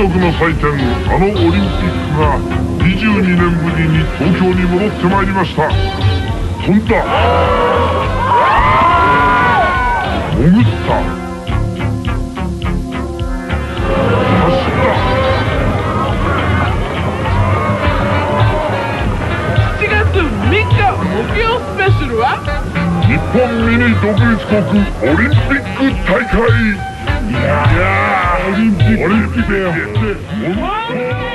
族の祭典あのオリンピックが22年ぶりに東京に戻ってまいりました。飛んだ潜った。走った7月3日木曜スペシャルは？日本ミニ独立国オリンピック大会。いや Jupiter.